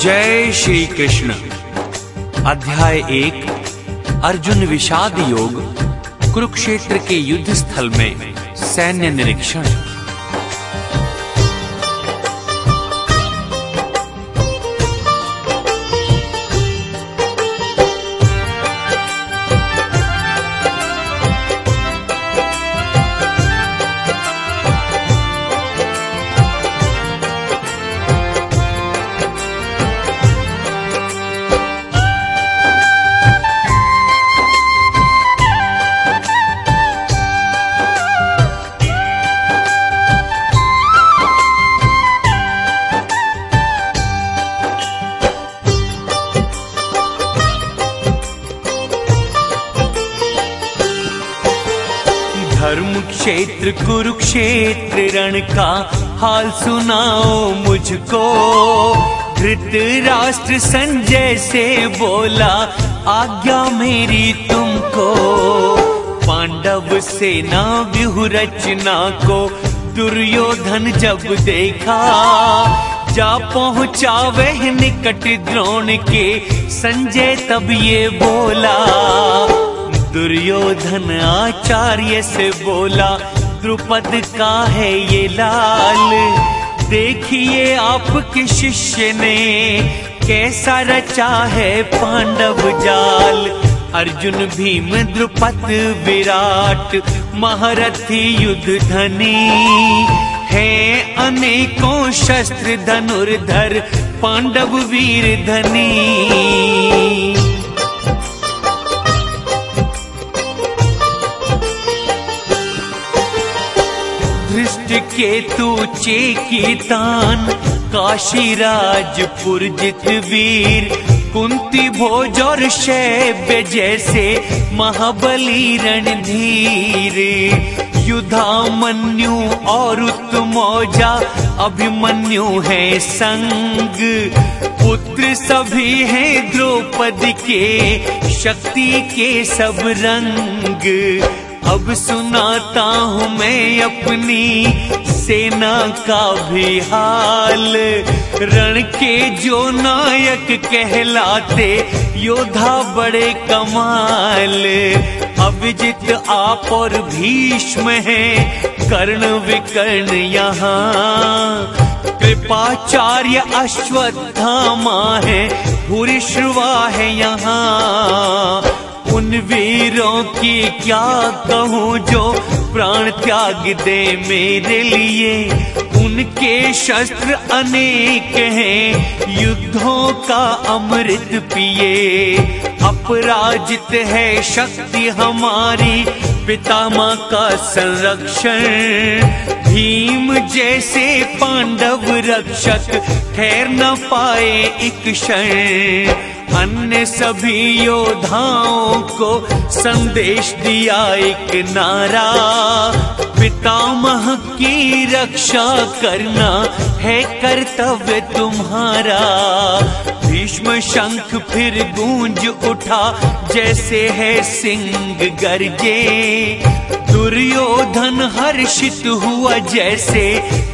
जय श्री कृष्ण अध्याय एक, अर्जुन विषाद योग, कुरुक्षेत्र के युद्ध स्थल में सैन्य निरीक्षण। क्षेत्र कुरुक्षेत्र रण का हाल सुनाओ मुझको। धृतराष्ट्र संजय से बोला, आज्ञा मेरी तुमको। पांडव सेना व्यूह रचना को दुर्योधन जब देखा, जा पहुँचा वह निकट द्रोण के। संजय तब ये बोला दुर्योधन आचार्य से बोला, द्रुपद का है ये लाल? देखिए आपके शिष्य ने कैसा रचा है पांडव जाल? अर्जुन भीम, द्रुपद विराट, महारथी युद्ध धनी है अनेकों शस्त्र धनुर्धर, पांडव वीर धनी। धृष्ट केतु चेकी तान जित वीर कुंती भोज और शैब्य जैसे महाबली रणधीर। युधामन्यु और उत्तमौजा अभिमन्यु है संग। पुत्र सभी हैं द्रौपदी के, शक्ति के सब रंग। अब सुनाता हूँ मैं अपनी सेना का भी हाल। रण के जो नायक कहलाते, योद्धा बड़े कमाल। अभिजित आप और भीष्म हैं, कर्ण विकर्ण यहाँ। कृपाचार्य अश्वत्थामा है, भूरिश्रवा है यहाँ। उन वीरों की क्या कहूँ जो प्राण त्याग दे मेरे लिए? उनके शस्त्र अनेक हैं, युद्धों का अमृत पिए। अपराजित है शक्ति हमारी पितामा का संरक्षण। भीम जैसे पांडव रक्षक, ठहर न पाए एक क्षण। अन्य सभी योद्धाओं को संदेश दिया एक नारा। पितामह की रक्षा करना है कर्तव्य तुम्हारा। भीष्म शंख फिर गूंज उठा, जैसे है सिंह गरजे दुर्योधन हर्षित हुआ, जैसे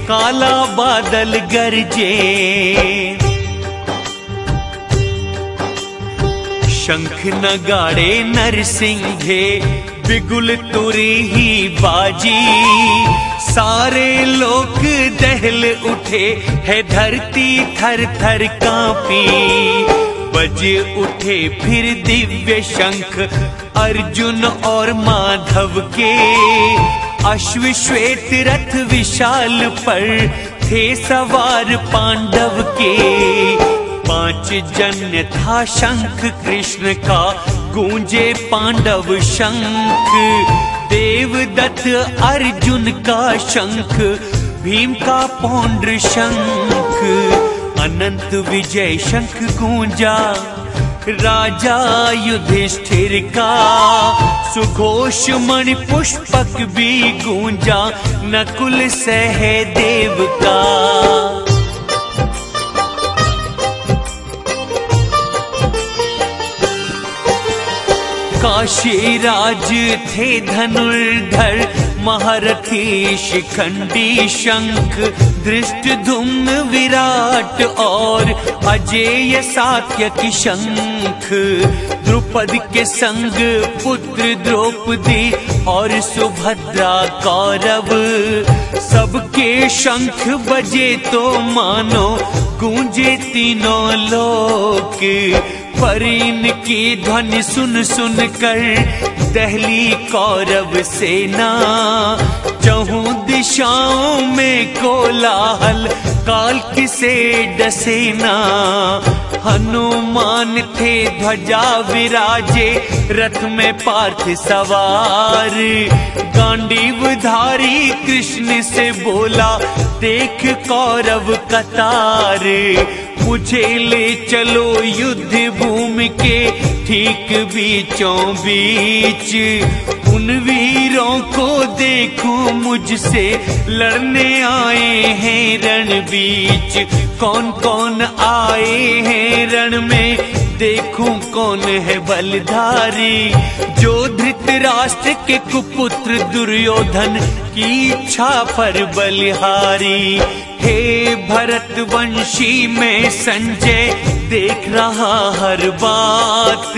काला बादल गरजे। शंख नगाड़े नरसिंहे, बिगुल तुरी ही बाजी। सारे लोग दहल उठे है धरती थर थर कांपी। बजे उठे फिर दिव्य शंख, अर्जुन और माधव के। अश्व श्वेत रथ विशाल पर थे सवार पांडव के। पाँच जन्य था शंख कृष्ण का, गूंजे पांडव शंख। देवदत्त अर्जुन का शंख, भीम का पौंड्र शंख। अनंत विजय शंख गूंजा, राजा युधिष्ठिर का। सुघोष मणि पुष्पक भी गूंजा, नकुल सहदेव का काशी राज थे धनुर्धर, महारथी शिखंडी शंख, दृष्ट धुम्न विराट और अजेय सात्य की शंख। द्रुपद के संग पुत्र द्रौपदी और सुभद्रा कौरव। सबके शंख बजे तो मानो, गूंजे तीनों लोक। पर इनकी ध्वनि सुन सुन कर दहली कौरव सेना। चहु दिशाओं में कोलाहल, काल किसे डसेना। हनुमान थे ध्वजा विराजे, रथ में पार्थ सवार। गांडीवधारी कृष्ण से बोला, देख कौरव कतार। मुझे ले चलो युद्ध भूमि के ठीक बीचों बीच। उन वीरों को देखूँ मुझसे लड़ने आए हैं रण बीच कौन कौन आए हैं रण में? देखूँ कौन है बलधारी। जो धृतराष्ट्र के कुपुत्र दुर्योधन की इच्छा पर बलिहारी। हे भरत वंशी में संजय देख रहा हर बात।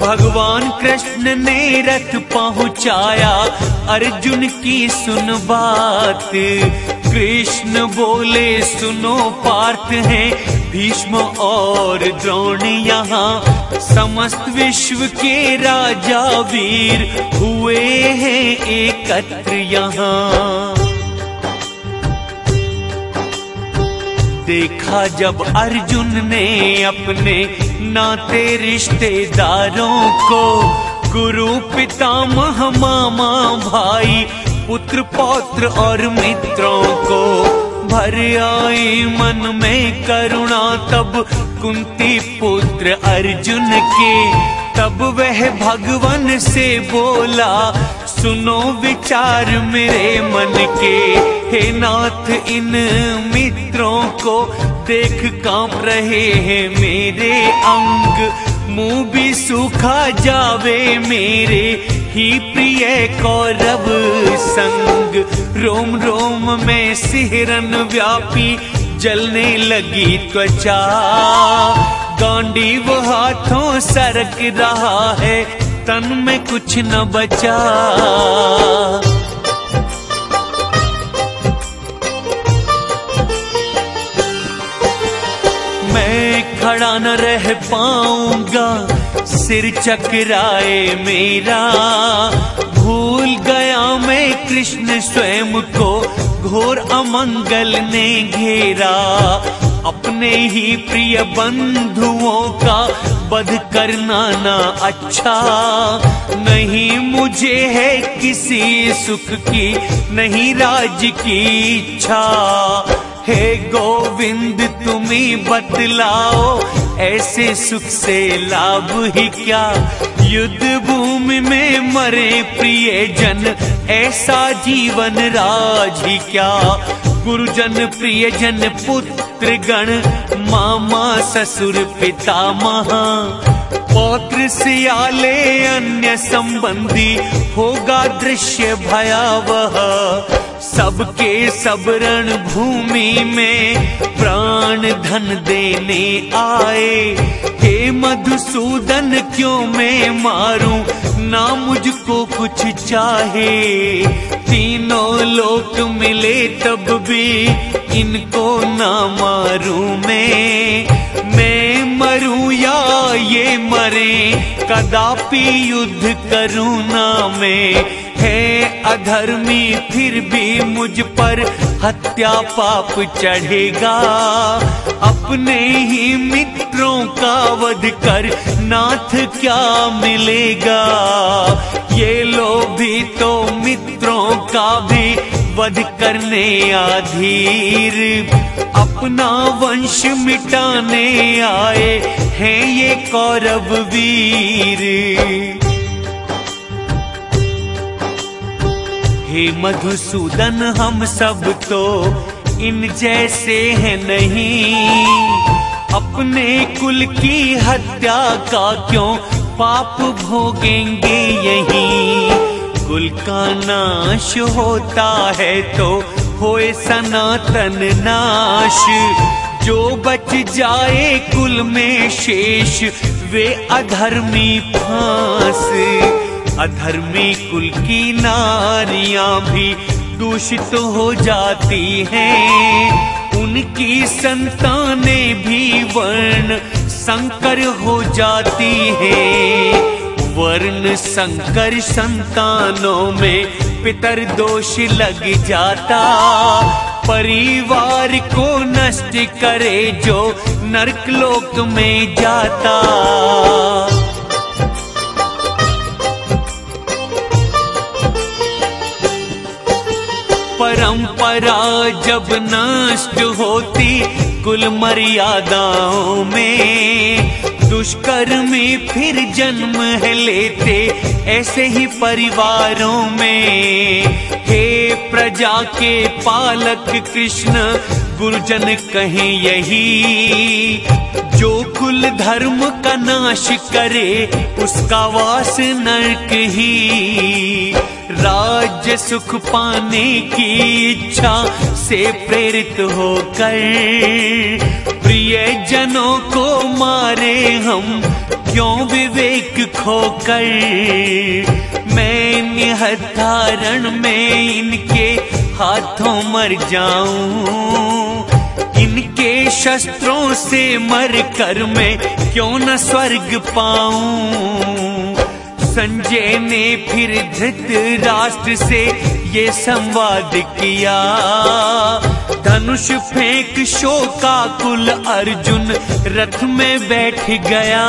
भगवान कृष्ण ने रथ पहुँचाया। अर्जुन की सुन बात। कृष्ण बोले, सुनो, पार्थ है। भीष्म और द्रोण यहाँ। समस्त विश्व के राजा वीर हुए हैं एकत्र यहाँ। देखा जब अर्जुन ने अपने नाते रिश्तेदारों को, गुरु पितामह मामा भाई, पुत्र, पौत्र और मित्रों को भर आई मन में करुणा। तब कुंती पुत्र अर्जुन के, तब वह भगवान से बोला, सुनो विचार मेरे मन के। हे नाथ इन मित्रों को देख काँप रहे हैं मेरे अंग। मुँह भी सूखा जावे मेरे ही प्रिय कौरव संग। रोम रोम में सिहरन व्यापी जलने लगी त्वचा। गांडी वो हाथों सरक रहा है, तन में कुछ न बचा। मैं खड़ा न रह पाऊँगा। सिर चकराए मेरा। भूल गया मैं कृष्ण स्वयं को। घोर अमंगल ने घेरा। अपने ही प्रिय बंधुओं का बध करना ना अच्छा। नहीं मुझे है किसी सुख की, नहीं राज की इच्छा। हे गोविंद तुम्ही बतलाओ, ऐसे सुख से लाभ ही क्या? युद्ध भूमि में मरे प्रिय जन ऐसा जीवन राज ही क्या? गुरुजन, प्रियजन, पुत्र गण, मामा, ससुर, पितामह। पौत्र सियाले अन्य संबंधी होगा दृश्य भयावह। सबके सब रण भूमि में प्राण धन देने आए। हे मधुसूदन, क्यों मैं मारूं? ना मुझको कुछ चाहे। तीनों लोक मिले तब भी इनको ना मारूं मैं। कदापि युद्ध करूँ ना मैं है अधर्मी, फिर भी मुझ पर हत्या पाप चढ़ेगा। अपने ही मित्रों का वध कर नाथ क्या मिलेगा? ये लोभी तो मित्रों का भी वध करने आधीर। अपना वंश मिटाने आए हैं ये कौरव वीर। हे मधुसूदन, हम सब तो इन जैसे हैं नहीं। अपने कुल की हत्या का क्यों पाप भोगेंगे यही? कुल का नाश होता है तो होए सनातन नाश। जो बच जाए कुल में शेष, वे अधर्मी फांस। अधर्मी कुल की नारियाँ भी दूषित हो जाती हैं। उनकी संतानें भी वर्ण संकर हो जाती हैं। वर्ण संकर संतानों में पितर दोष लग जाता। परिवार को नष्ट करे जो नरकलोक में जाता। परंपरा जब नष्ट होती, कुल मर्यादाओं में दुष्कर्मी फिर जन्म है लेते, ऐसे ही परिवारों में। हे प्रजा के पालक कृष्ण, गुरुजन कहें यही, जो कुल धर्म का नाश करे, उसका वास नरक ही। राज्य सुख पाने की इच्छा से प्रेरित होकर प्रिय जनों को मारे हम, क्यों विवेक खोकर? मैं निहत्थारण में इनके हाथों मर जाऊँ। इनके शस्त्रों से मर कर मैं क्यों न स्वर्ग पाऊँ? संजय ने फिर धृत राष्ट्र से ये संवाद किया। धनुष फेंक शोका कुल अर्जुन रथ में बैठ गया।